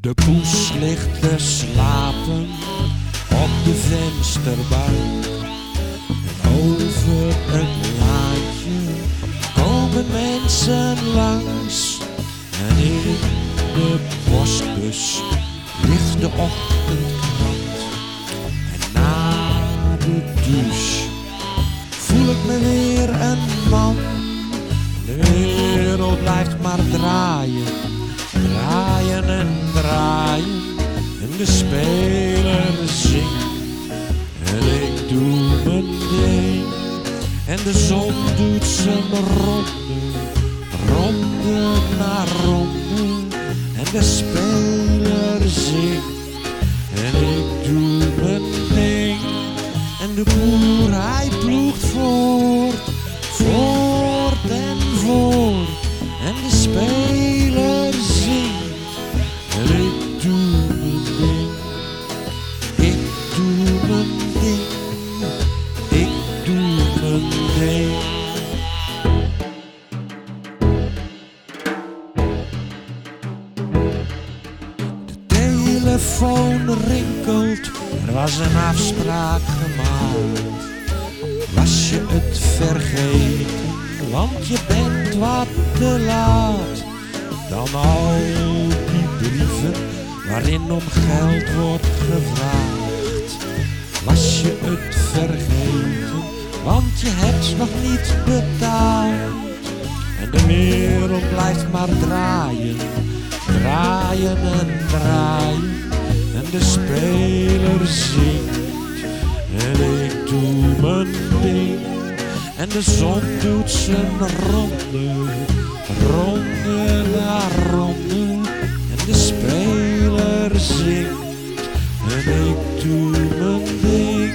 De poes ligt te slapen op de vensterbank. En over een laantje komen mensen langs. En in de postbus ligt de ochtendkrant. En na de douche voel ik me weer een man. De wereld blijft maar draaien, draaien en En de speler zingt en ik doe mijn ding. En de zon doet zijn ronde, ronde na ronde. En de speler zingt en ik doe mijn ding. En de boer telefoon rinkelt, er was een afspraak gemaakt. Was je het vergeten, want je bent wat te laat. Dan al die brieven waarin om geld wordt gevraagd. Was je het vergeten, want je hebt nog niet betaald. En de wereld blijft maar draaien, draaien en draaien. En de speler zingt en ik doe mijn ding. En de zon doet zijn ronde, ronde na ronde. En de speler zingt en ik doe mijn ding.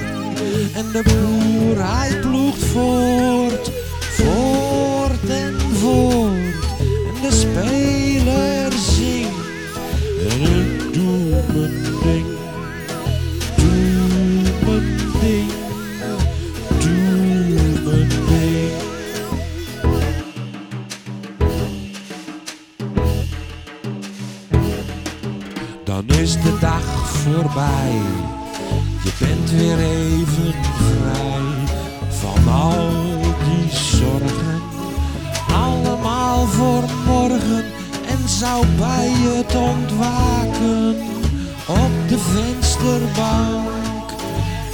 En de boer hij ploegt voort, is de dag voorbij, je bent weer even vrij van al die zorgen. Allemaal voor morgen en zou bij het ontwaken op de vensterbank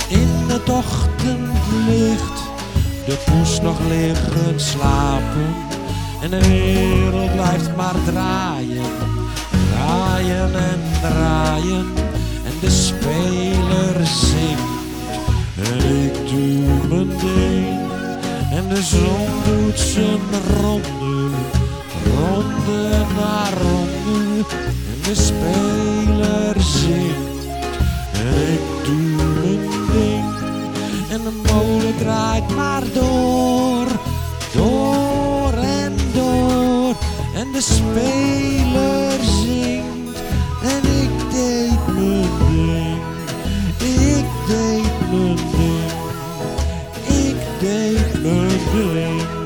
in het ochtendlicht. De poes nog liggen slapen en de wereld blijft maar draaien, draaien en draaien. En de speler zingt en ik doe mijn ding. En de zon doet zijn ronde, ronde na ronde. En de speler zingt doing